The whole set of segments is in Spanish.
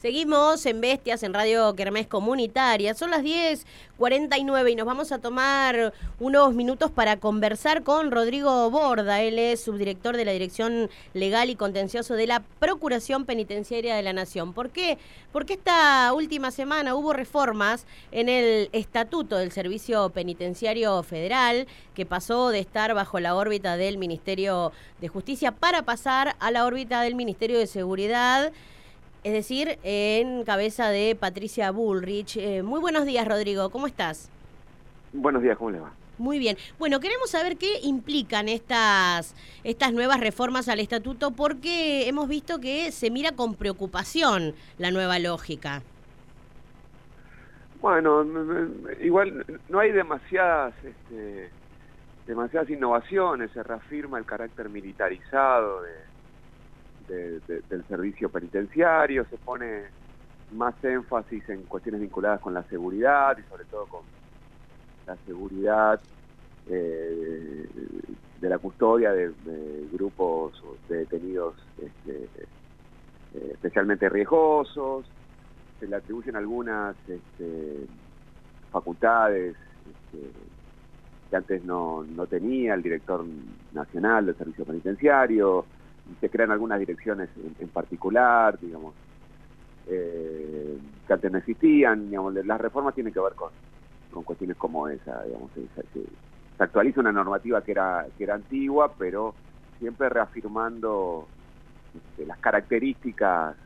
Seguimos en Bestias, en Radio Kermés Comunitaria. Son las 10.49 y nos vamos a tomar unos minutos para conversar con Rodrigo Borda. Él es subdirector de la Dirección Legal y Contencioso de la Procuración Penitenciaria de la Nación. ¿Por qué? Porque esta última semana hubo reformas en el Estatuto del Servicio Penitenciario Federal, que pasó de estar bajo la órbita del Ministerio de Justicia para pasar a la órbita del Ministerio de Seguridad es decir, en cabeza de Patricia Bullrich. Eh, muy buenos días, Rodrigo, ¿cómo estás? Buenos días, ¿cómo le va? Muy bien. Bueno, queremos saber qué implican estas, estas nuevas reformas al estatuto porque hemos visto que se mira con preocupación la nueva lógica. Bueno, igual no hay demasiadas, este, demasiadas innovaciones, se reafirma el carácter militarizado de, del servicio penitenciario, se pone más énfasis en cuestiones vinculadas con la seguridad y sobre todo con la seguridad eh, de la custodia de, grupos de detenidos este, eh, especialmente riesgosos, se le atribuyen algunas este, facultades este, que antes no, no tenía el director nacional del servicio penitenciario, se crean algunas direcciones en, particular, digamos, eh, que antes no existían, digamos, las reformas tienen que ver con, con cuestiones como esa, digamos, se, actualiza una normativa que era, que era antigua, pero siempre reafirmando este, las características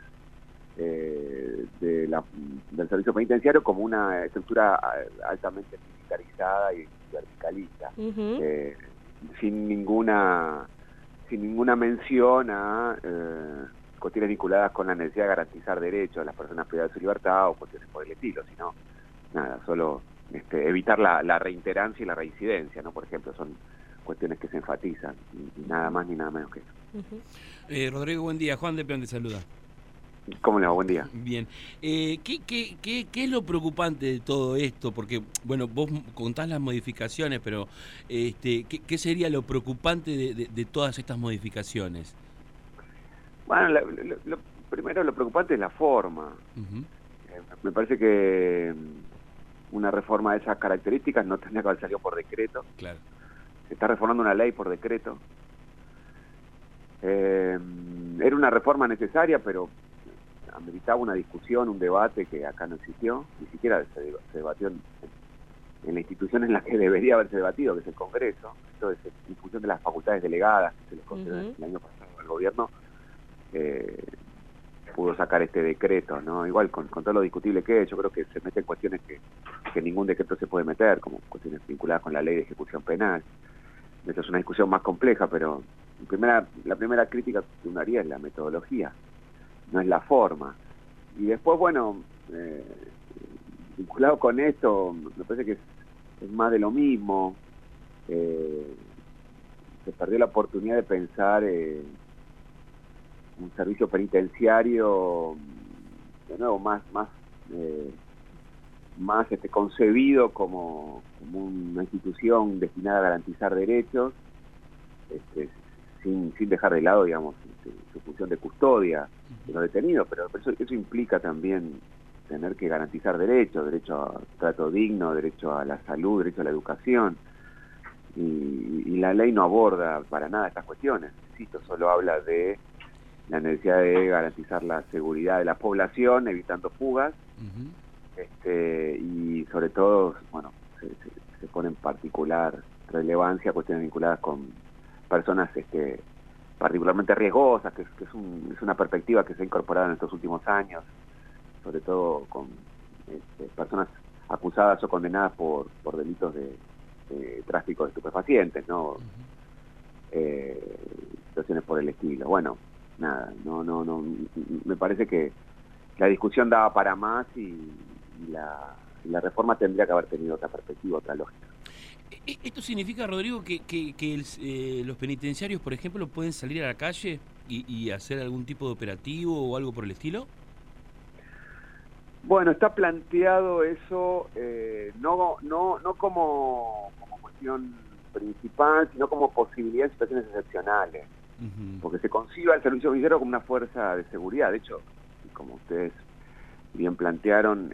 eh, de la, del servicio penitenciario como una estructura altamente militarizada y verticalista, eh, sin ninguna sin ninguna mención a eh, cuestiones vinculadas con la necesidad de garantizar derechos a las personas privadas de su libertad o cuestiones por el estilo, sino nada, solo este, evitar la, reiterancia y la reincidencia, ¿no? Por ejemplo, son cuestiones que se enfatizan, y, nada más ni nada menos que eso. Eh, Rodrigo, buen día. Juan de Peón te saluda. ¿Cómo le va? Buen día. Bien. Eh, ¿qué, qué, qué, qué, es lo preocupante de todo esto? Porque, bueno, vos contás las modificaciones, pero este, ¿qué, sería lo preocupante de, todas estas modificaciones? Bueno, lo, primero lo preocupante es la forma. Eh, me parece que mm, una reforma de esas características no tendría que haber salido por decreto. Claro. Se está reformando una ley por decreto. Eh, era una reforma necesaria, pero ameritaba una discusión, un debate que acá no existió, ni siquiera se, debatió en, la institución en la que debería haberse debatido, que es el Congreso, entonces en función de las facultades delegadas que se les concedió el año pasado al gobierno, eh, pudo sacar este decreto, ¿no? Igual con, todo lo discutible que es, yo creo que se meten cuestiones que, que ningún decreto se puede meter, como cuestiones vinculadas con la ley de ejecución penal. Esa es una discusión más compleja, pero primera, la primera crítica que uno haría es la metodología no es la forma. Y después, bueno, eh, vinculado con esto, me parece que es, más de lo mismo. Eh, se perdió la oportunidad de pensar eh, un servicio penitenciario, de nuevo, más, más, más este, concebido como, como, una institución destinada a garantizar derechos, este, sin, sin dejar de lado, digamos, este, su función de custodia de los detenidos, pero eso, eso implica también tener que garantizar derechos, derecho a trato digno, derecho a la salud, derecho a la educación. Y, la ley no aborda para nada estas cuestiones. Insisto, solo habla de la necesidad de garantizar la seguridad de la población, evitando fugas, este, y sobre todo, bueno, se, se, pone en particular relevancia cuestiones vinculadas con personas este, particularmente riesgosas, que, es, es, una perspectiva que se ha incorporado en estos últimos años, sobre todo con este, personas acusadas o condenadas por, por delitos de, tráfico de estupefacientes, ¿no? Eh, situaciones por el estilo. Bueno, nada, no, no, no, me parece que la discusión daba para más y, la, y la reforma tendría que haber tenido otra perspectiva, otra lógica. E, ¿Esto significa, Rodrigo, que, eh, los penitenciarios, por ejemplo, pueden salir a la calle y, hacer algún tipo de operativo o algo por el estilo? Bueno, está planteado eso eh, no, no, no como, cuestión principal, sino como posibilidad de situaciones excepcionales. Porque se concibe al servicio vigero como una fuerza de seguridad. De hecho, como ustedes bien plantearon,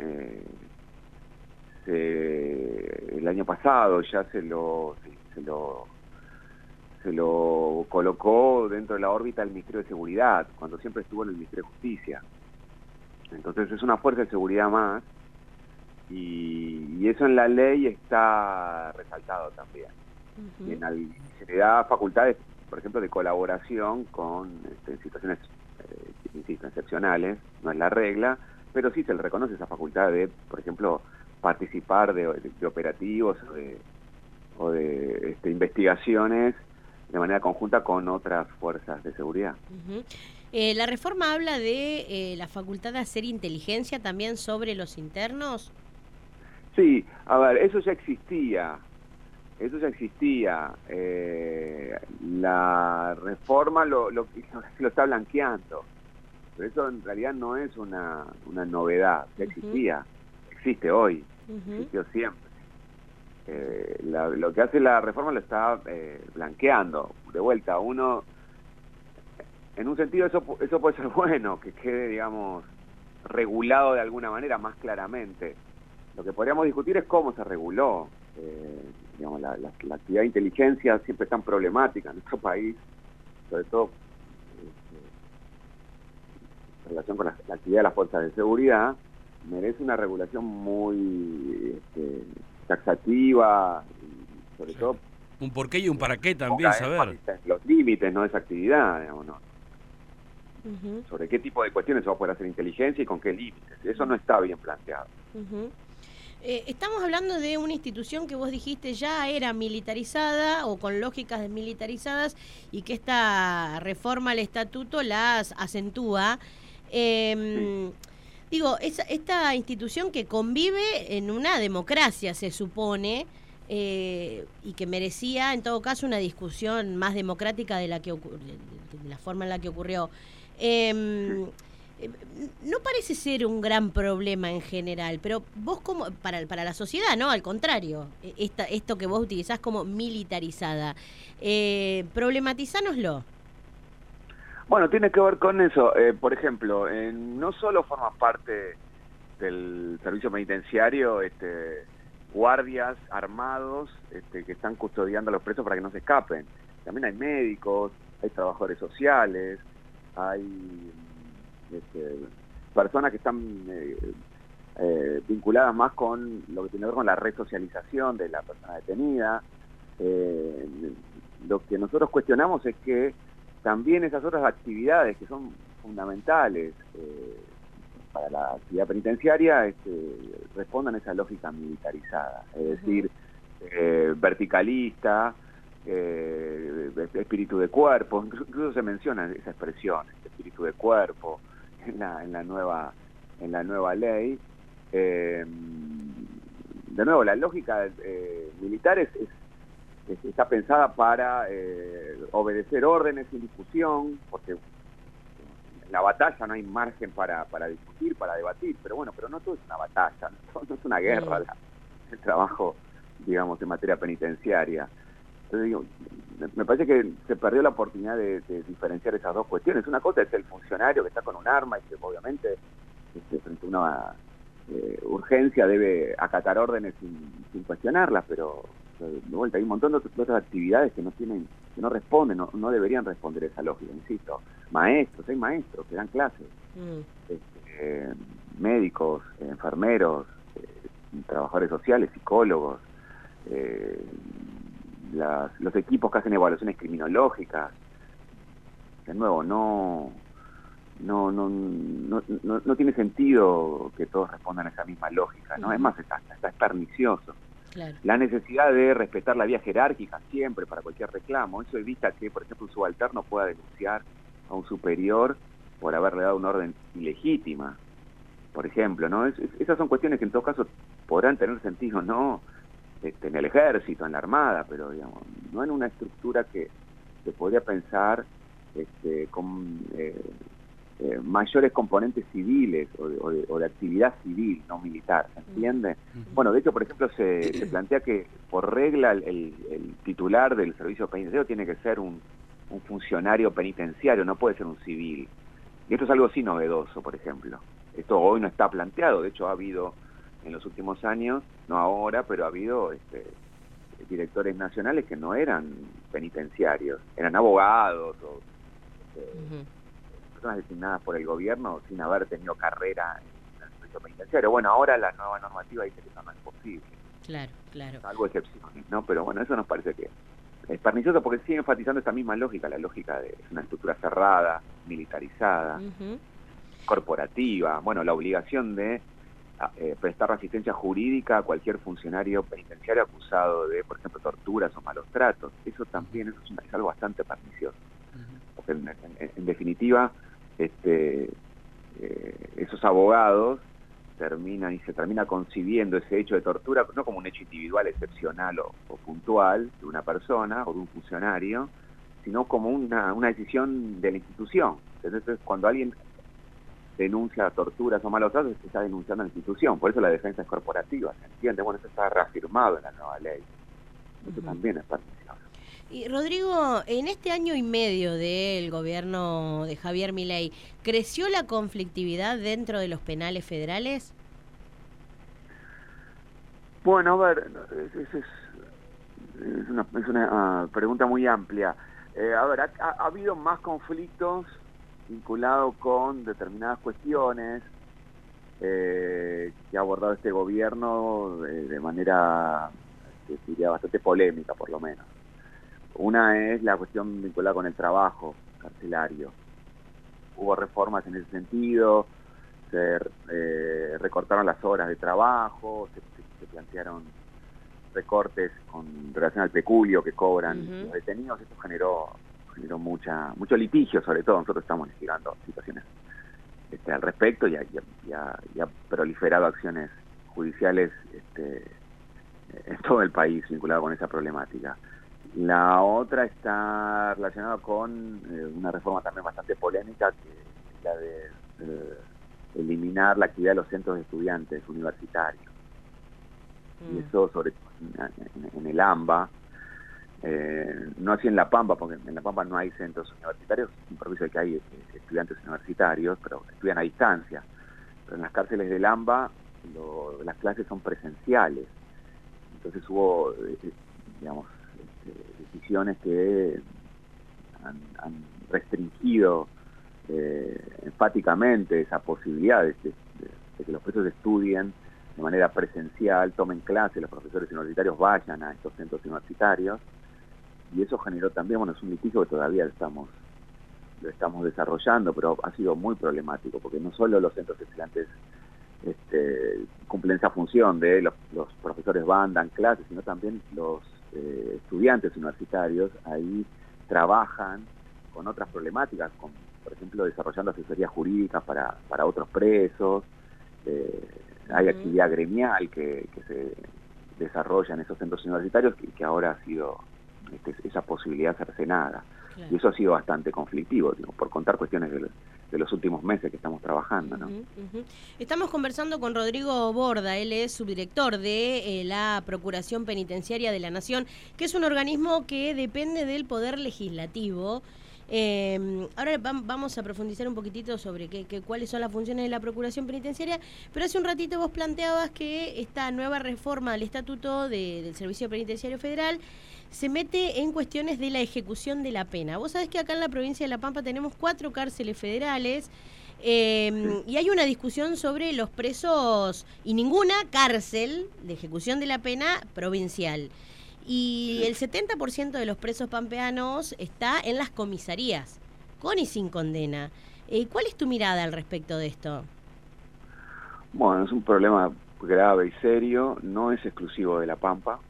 el año pasado ya se lo, se lo se lo colocó dentro de la órbita del Ministerio de Seguridad, cuando siempre estuvo en el Ministerio de Justicia. Entonces es una fuerza de seguridad más y, eso en la ley está resaltado también. se le da facultades, por ejemplo, de colaboración con este, situaciones, eh, excepcionales, no es la regla, pero sí se le reconoce esa facultad de, por ejemplo, participar de, operativos o de, este, investigaciones de manera conjunta con otras fuerzas de seguridad. Eh, la reforma habla de eh, la facultad de hacer inteligencia también sobre los internos. Sí, a ver, eso ya existía. Eso ya existía. Eh, la reforma lo, lo, lo, está blanqueando. Pero eso en realidad no es una, una novedad. Ya existía. Existe hoy. Existió siempre. Eh, lo que hace la reforma lo está eh, blanqueando. De vuelta, uno, en un sentido eso, eso puede ser bueno, que quede, digamos, regulado de alguna manera más claramente. Lo que podríamos discutir es cómo se reguló. Eh, digamos, la, actividad de inteligencia siempre es tan problemática en nuestro país, sobre todo en relación con la, actividad de las fuerzas de seguridad, merece una regulación muy este, taxativa, sobre todo... Un por qué y un para qué también, saber. Los límites, ¿no? De esa actividad, digamos, ¿no? Sobre qué tipo de cuestiones se va a poder hacer inteligencia y con qué límites. Eso no está bien planteado. Eh, estamos hablando de una institución que vos dijiste ya era militarizada o con lógicas desmilitarizadas y que esta reforma al estatuto las acentúa. Eh, Digo, esta institución que convive en una democracia, se supone, eh, y que merecía, en todo caso, una discusión más democrática de la, que de la forma en la que ocurrió. Eh, no parece ser un gran problema en general, pero vos como, para, para la sociedad, ¿no? Al contrario, e, esta, esto que vos utilizás como militarizada. Eh, problematizánoslo. Bueno, tiene que ver con eso. Eh, por ejemplo, no solo forma parte del servicio penitenciario este, guardias armados este, que están custodiando a los presos para que no se escapen. También hay médicos, hay trabajadores sociales, hay este, personas que están eh, eh, vinculadas más con lo que tiene que ver con la resocialización de la persona detenida. lo que nosotros cuestionamos es que también esas otras actividades que son fundamentales eh, para la actividad penitenciaria este, respondan a esa lógica militarizada, es decir, eh, verticalista, eh, espíritu de cuerpo, incluso se menciona esa expresión, espíritu de cuerpo, en la, en la nueva en la nueva ley. de nuevo, la lógica militar es está pensada para eh, obedecer órdenes sin discusión, porque en la batalla no hay margen para, para discutir, para debatir, pero bueno, pero no todo es una batalla, no, es una guerra el trabajo, digamos, en materia penitenciaria. Entonces digo, me parece que se perdió la oportunidad de, diferenciar esas dos cuestiones. Una cosa es el funcionario que está con un arma y que obviamente este, frente a una eh, urgencia debe acatar órdenes sin, sin cuestionarlas, pero de vuelta, hay un montón de, otras actividades que no tienen, que no responden, no, deberían responder esa lógica, insisto. Maestros, hay maestros que dan clases, mm. este, médicos, enfermeros, eh, trabajadores sociales, psicólogos, eh, los equipos que hacen evaluaciones criminológicas. De nuevo, no, no, no, no, no, tiene sentido que todos respondan a esa misma lógica, ¿no? Es más, está, está pernicioso. La necesidad de respetar la vía jerárquica siempre para cualquier reclamo. Eso evita que, por ejemplo, un subalterno pueda denunciar a un superior por haberle dado una orden ilegítima, por ejemplo. ¿no? esas son cuestiones que en todo caso podrán tener sentido, no este, en el ejército, en la armada, pero digamos, no en una estructura que se podría pensar este, con eh, eh, mayores componentes civiles o de, actividad civil, no militar, ¿se entiende? Bueno, de hecho, por ejemplo, se, plantea que por regla el, titular del servicio penitenciario tiene que ser un, funcionario penitenciario, no puede ser un civil. Y esto es algo así novedoso, por ejemplo. Esto hoy no está planteado, de hecho ha habido en los últimos años, no ahora, pero ha habido este, directores nacionales que no eran penitenciarios, eran abogados o este, personas designadas por el gobierno sin haber tenido carrera en el servicio penitenciario. Bueno, ahora la nueva normativa dice que eso no es posible. Claro, claro. Algo excepciones, ¿no? Pero bueno, eso nos parece que es pernicioso porque sigue enfatizando esta misma lógica, la lógica de una estructura cerrada, militarizada, corporativa, bueno, la obligación de eh, prestar asistencia jurídica a cualquier funcionario penitenciario acusado de, por ejemplo, torturas o malos tratos. Eso también es, algo bastante pernicioso. En, definitiva, este, eh, esos abogados terminan y se termina concibiendo ese hecho de tortura no como un hecho individual excepcional o, puntual de una persona o de un funcionario, sino como una, una decisión de la institución. Entonces, cuando alguien denuncia torturas o malos tratos, se está denunciando a la institución. Por eso la defensa es corporativa, ¿se entiende? Bueno, eso está reafirmado en la nueva ley. Eso también es. Y Rodrigo, en este año y medio del gobierno de Javier Milei, ¿creció la conflictividad dentro de los penales federales? Bueno, a ver, es, es, una, es una ah, pregunta muy amplia. Eh, a ver, ha, habido más conflictos vinculados con determinadas cuestiones eh, que ha abordado este gobierno de, manera, diría, bastante polémica, por lo menos. Una es la cuestión vinculada con el trabajo carcelario. Hubo reformas en ese sentido, se eh, recortaron las horas de trabajo, se, plantearon recortes con relación al peculio que cobran los detenidos. Esto generó generó mucha mucho litigio, sobre todo. Nosotros estamos investigando situaciones este, al respecto y ha, proliferado acciones judiciales este, en todo el país vinculado con esa problemática. La otra está relacionada con eh, una reforma también bastante polémica, que es la de eh, eliminar la actividad de los centros de estudiantes universitarios. Y mm. eso sobre en, en el AMBA, eh, no así en La Pampa, porque en La Pampa no hay centros universitarios, permiso de que hay estudiantes universitarios, pero estudian a distancia. Pero en las cárceles del AMBA las clases son presenciales. Entonces hubo, digamos, decisiones que han, restringido eh, enfáticamente esa posibilidad de, que los presos estudien de manera presencial, tomen clases, los profesores universitarios vayan a estos centros universitarios. Y eso generó también, bueno, es un litigio que todavía estamos lo estamos desarrollando, pero ha sido muy problemático, porque no solo los centros estudiantes este, cumplen esa función de los profesores van, dan clases, sino también los eh, estudiantes universitarios ahí trabajan con otras problemáticas, con, por ejemplo, desarrollando asesorías jurídicas para, para otros presos, eh, hay actividad gremial que, se desarrolla en esos centros universitarios y que, ahora ha sido este, esa posibilidad cercenada. Y eso ha sido bastante conflictivo, digo, por contar cuestiones de, de los últimos meses que estamos trabajando. ¿no? Estamos conversando con Rodrigo Borda, él es subdirector de eh, la Procuración Penitenciaria de la Nación, que es un organismo que depende del Poder Legislativo. Eh, ahora vamos a profundizar un poquitito sobre qué, cuáles son las funciones de la Procuración Penitenciaria, pero hace un ratito vos planteabas que esta nueva reforma del Estatuto del Servicio Penitenciario Federal se mete en cuestiones de la ejecución de la pena. Vos sabés que acá en la provincia de La Pampa tenemos cuatro cárceles federales em, y hay una discusión sobre los presos y ninguna cárcel de ejecución de la pena provincial. Y el 70% de los presos pampeanos está en las comisarías, con y sin condena. Eh, ¿Cuál es tu mirada al respecto de esto? Bueno, es un problema grave y serio, no es exclusivo de La Pampa.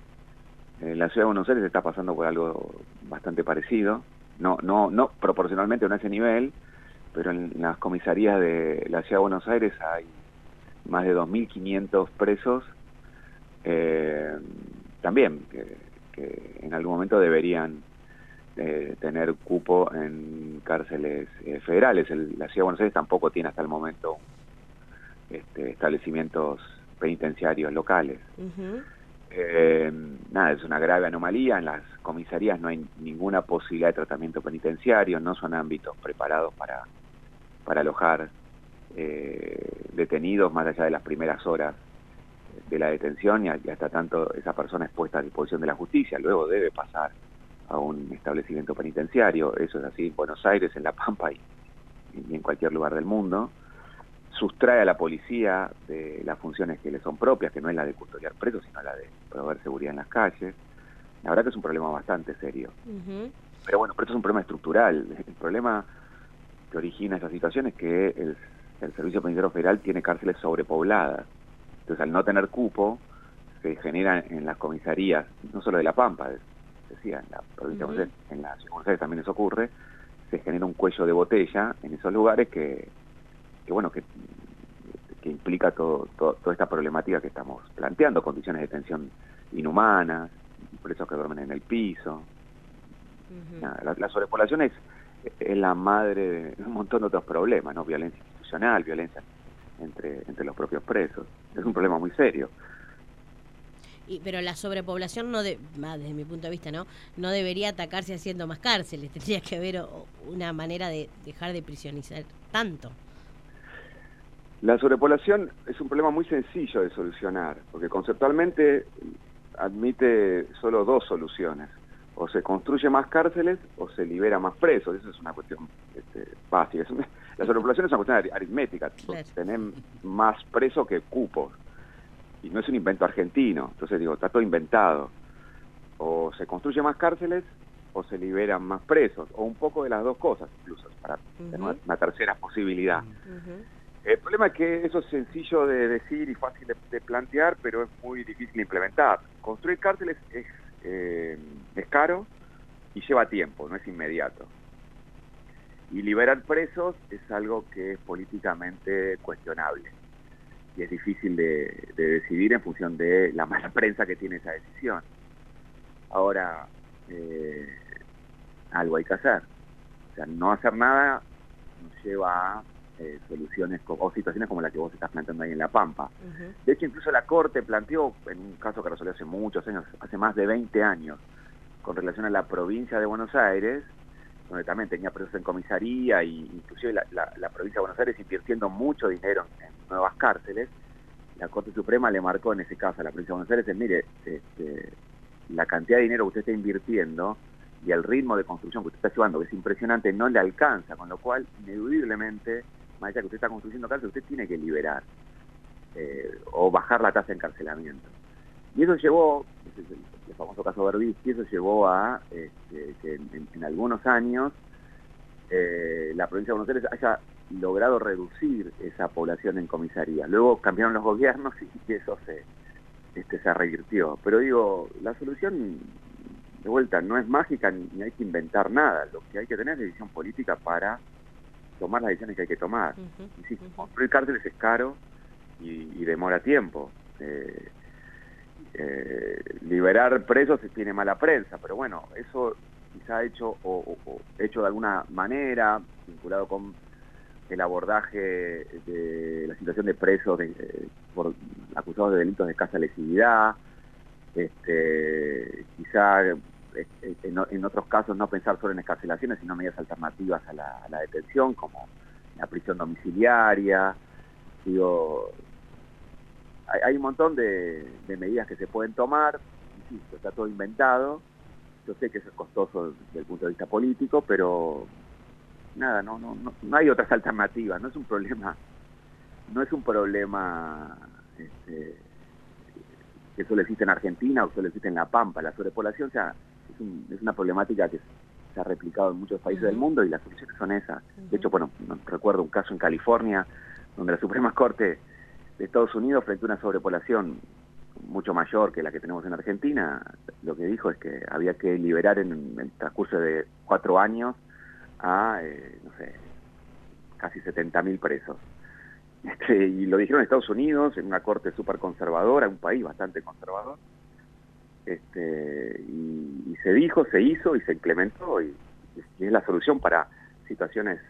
La ciudad de Buenos Aires está pasando por algo bastante parecido, no, no, no proporcionalmente a ese nivel, pero en las comisarías de la ciudad de Buenos Aires hay más de 2.500 presos, eh, también que, en algún momento deberían eh, tener cupo en cárceles eh, federales. la ciudad de Buenos Aires tampoco tiene hasta el momento este, establecimientos penitenciarios locales. Eh, nada, es una grave anomalía. En las comisarías no hay ninguna posibilidad de tratamiento penitenciario, no son ámbitos preparados para, para alojar eh, detenidos más allá de las primeras horas de la detención y hasta tanto esa persona es puesta a disposición de la justicia. Luego debe pasar a un establecimiento penitenciario. Eso es así en Buenos Aires, en La Pampa y, en cualquier lugar del mundo. Sustrae a la policía de las funciones que le son propias, que no es la de custodiar presos, sino la de proveer seguridad en las calles. La verdad que es un problema bastante serio. Pero bueno, pero esto es un problema estructural. El problema que origina esa situación es que el, el Servicio Penitenciario Federal tiene cárceles sobrepobladas. Entonces, al no tener cupo, se genera en las comisarías, no solo de La Pampa, decía, en la provincia de Buenos en la ciudad también eso ocurre, se genera un cuello de botella en esos lugares que, que bueno, que, que implica todo, toda esta problemática que estamos planteando, condiciones de detención inhumanas, presos que duermen en el piso. la, sobrepoblación es, es la madre de un montón de otros problemas, ¿no? Violencia institucional, violencia entre, entre los propios presos. Es un problema muy serio. Pero la sobrepoblación no de, desde mi punto de vista no no debería atacarse haciendo más cárceles tendría que haber una manera de dejar de prisionizar tanto. La sobrepoblación es un problema muy sencillo de solucionar porque conceptualmente admite solo dos soluciones. O se construye más cárceles o se libera más presos. Eso es una cuestión este, básica la sobrepoblación es una cuestión aritmética tener más presos que cupos y no es un invento argentino, entonces digo, está todo inventado. O se construye más cárceles o se liberan más presos, o un poco de las dos cosas incluso, para tener una, tercera posibilidad. El problema es que eso es sencillo de decir y fácil de, plantear, pero es muy difícil de implementar. Construir cárceles es, eh, es caro y lleva tiempo, no es inmediato. Y liberar presos es algo que es políticamente cuestionable y es difícil de, decidir en función de la mala prensa que tiene esa decisión. Ahora, eh, algo hay que hacer. O sea, no hacer nada nos lleva a eh, soluciones o situaciones como la que vos estás planteando ahí en La Pampa. De hecho, incluso la Corte planteó, en un caso que resolvió hace muchos años, hace más de 20 años, con relación a la provincia de Buenos Aires, donde también tenía presos en comisaría y inclusive la, provincia de Buenos Aires invirtiendo mucho dinero en, nuevas cárceles, la Corte Suprema le marcó en ese caso a la provincia de Buenos Aires, mire, este, la cantidad de dinero que usted está invirtiendo y el ritmo de construcción que usted está llevando, que es impresionante, no le alcanza, con lo cual, ineludiblemente, más que usted está construyendo cárcel, usted tiene que liberar eh, o bajar la tasa de encarcelamiento. Y eso llevó, el, famoso caso Berbisky, eso llevó a este, que en, algunos años eh, la provincia de Buenos Aires haya logrado reducir esa población en comisaría. Luego cambiaron los gobiernos y eso se, este, se revirtió. Pero digo, la solución, de vuelta, no es mágica ni hay que inventar nada. Lo que hay que tener es decisión política para tomar las decisiones que hay que tomar. construir cárceles es caro y, demora tiempo. Eh, eh, liberar presos tiene mala prensa, pero bueno, eso quizá hecho o, hecho de alguna manera, vinculado con el abordaje de la situación de presos de, por, acusados de delitos de escasa lesividad, este, quizá eh, en, otros casos no pensar solo en escarcelaciones, sino medidas alternativas a la, a la detención, como la prisión domiciliaria, digo, hay, un montón de, medidas que se pueden tomar, insisto, está todo inventado, yo sé que eso es costoso desde el punto de vista político, pero nada, no, no, no, hay otras alternativas, no es un problema, no es un problema este, que solo existe en Argentina o solo existe en La Pampa, la sobrepoblación o sea, es, una problemática que se ha replicado en muchos países del mundo y las soluciones son esas. De hecho, bueno, recuerdo un caso en California donde la Suprema Corte de Estados Unidos frente a una sobrepoblación mucho mayor que la que tenemos en Argentina, lo que dijo es que había que liberar en el transcurso de cuatro años a, eh, no sé, casi 70.000 presos. Este, y lo dijeron Estados Unidos, en una corte súper conservadora, un país bastante conservador. Este, y, se dijo, se hizo y se implementó, y es la solución para situaciones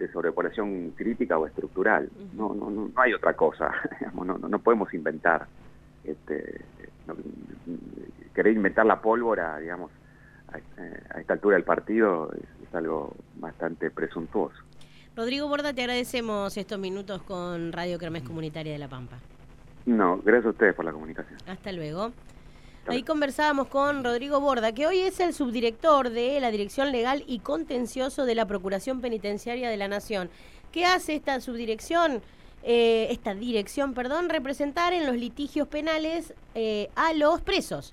de sobrepoblación crítica o estructural. no, no, no, hay otra cosa. no, no, podemos inventar. Este, querer inventar la pólvora, digamos, a, esta altura del partido es, algo bastante presuntuoso. Rodrigo Borda, te agradecemos estos minutos con Radio Kermés Comunitaria de La Pampa. No, gracias a ustedes por la comunicación. Hasta luego. Ahí conversábamos con Rodrigo Borda, que hoy es el subdirector de la Dirección Legal y Contencioso de la Procuración Penitenciaria de la Nación. ¿Qué hace esta subdirección? Eh, esta dirección, perdón, representar en los litigios penales eh, a los presos.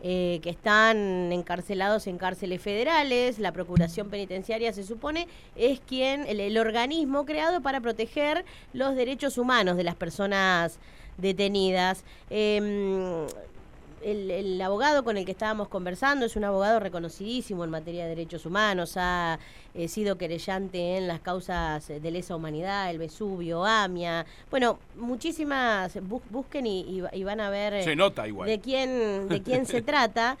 Eh, que están encarcelados en cárceles federales. La Procuración Penitenciaria se supone es quien, el, el organismo creado para proteger los derechos humanos de las personas detenidas. Eh, el, abogado con el que estábamos conversando es un abogado reconocidísimo en materia de derechos humanos, ha eh, sido querellante en las causas de lesa humanidad, el Vesubio, AMIA, bueno, muchísimas, busquen y, van a ver se nota igual. de quién, de quién se trata.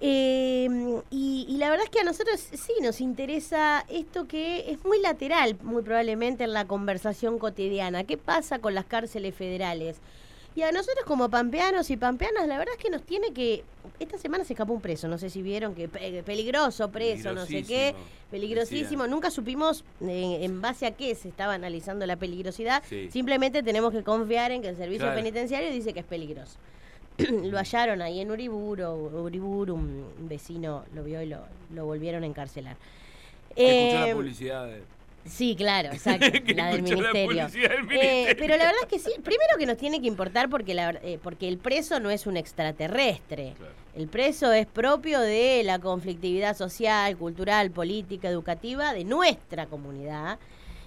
Eh, y, y, la verdad es que a nosotros sí nos interesa esto que es muy lateral, muy probablemente en la conversación cotidiana. ¿Qué pasa con las cárceles federales? Y a nosotros como pampeanos y pampeanas, la verdad es que nos tiene que... Esta semana se escapó un preso, no sé si vieron que peligroso preso, no sé qué, peligrosísimo. Nunca supimos eh, en base a qué se estaba analizando la peligrosidad. Simplemente tenemos que confiar en que el servicio penitenciario dice que es peligroso. lo hallaron ahí en Uriburu, Uriburu, un vecino lo vio y lo, lo volvieron a encarcelar. Escuchó la eh, publicidad de... Sí, claro, exacto, la del ministerio. Eh, pero la verdad es que sí, primero que nos tiene que importar porque, la, eh, porque el preso no es un extraterrestre. El preso es propio de la conflictividad social, cultural, política, educativa de nuestra comunidad.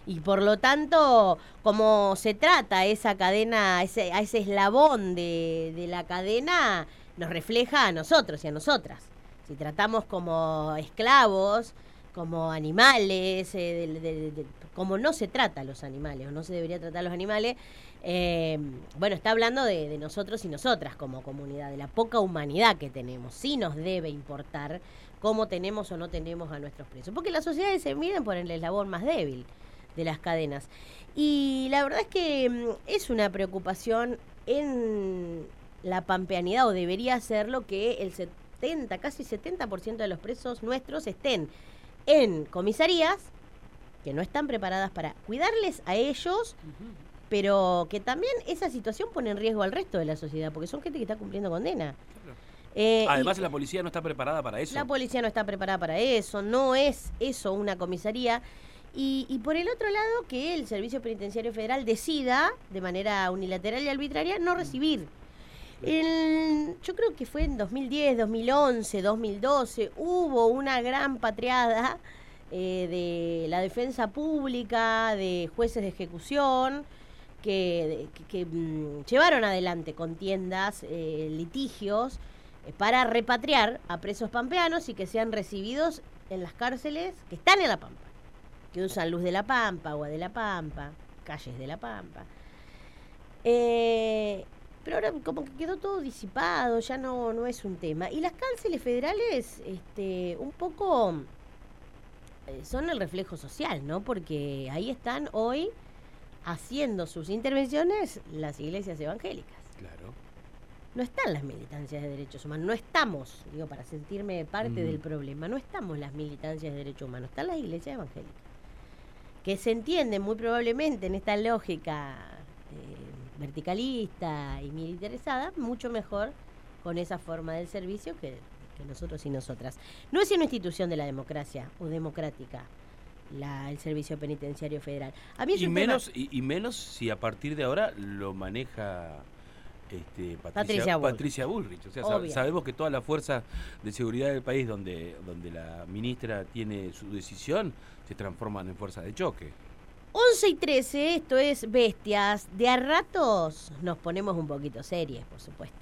Y por lo tanto, como se trata esa cadena, ese, a ese eslabón de, de la cadena, nos refleja a nosotros y a nosotras. Si tratamos como esclavos, como animales, eh, como no se trata a los animales, o no se debería tratar a los animales, eh, bueno, está hablando de, nosotros y nosotras como comunidad, de la poca humanidad que tenemos. Sí nos debe importar cómo tenemos o no tenemos a nuestros presos, porque las sociedades se miden por el eslabón más débil de las cadenas. Y la verdad es que mm, es una preocupación en la pampeanidad, o debería serlo, que el 70, casi 70% de los presos nuestros estén en comisarías que no están preparadas para cuidarles a ellos, pero que también esa situación pone en riesgo al resto de la sociedad, porque son gente que está cumpliendo condena. Eh, Además, la policía no está preparada para eso. La policía no está preparada para eso, no es eso una comisaría. Y, y, por el otro lado, que el Servicio Penitenciario Federal decida, de manera unilateral y arbitraria, no recibir yo creo que fue en 2010, 2011, 2012, hubo una gran patriada eh, de la defensa pública, de jueces de ejecución, que, mm, llevaron adelante contiendas, eh, litigios, eh, para repatriar a presos pampeanos y que sean recibidos en las cárceles que están en La Pampa, que usan Luz de la Pampa, Agua de la Pampa, Calles de la Pampa. Pero ahora como que quedó todo disipado, ya no, no es un tema. Y las cárceles federales, este, un poco eh, son el reflejo social, ¿no? Porque ahí están hoy haciendo sus intervenciones las iglesias evangélicas. Claro. No están las militancias de derechos humanos, no estamos, digo, para sentirme parte del problema, no estamos las militancias de derechos humanos, están las iglesias evangélicas. Que se entienden muy probablemente en esta lógica verticalista y militarizada, mucho mejor con esa forma del servicio que, nosotros y nosotras. No es una institución de la democracia o democrática la, el servicio penitenciario federal. A mí y, menos, y, menos si a partir de ahora lo maneja este, Patricia, Patricia, Bullrich. O sea, sabemos que toda la fuerza de seguridad del país donde, donde la ministra tiene su decisión se transforman en fuerzas de choque. 11 y 13, esto es Bestias. De a ratos nos ponemos un poquito series, por supuesto.